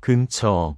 근처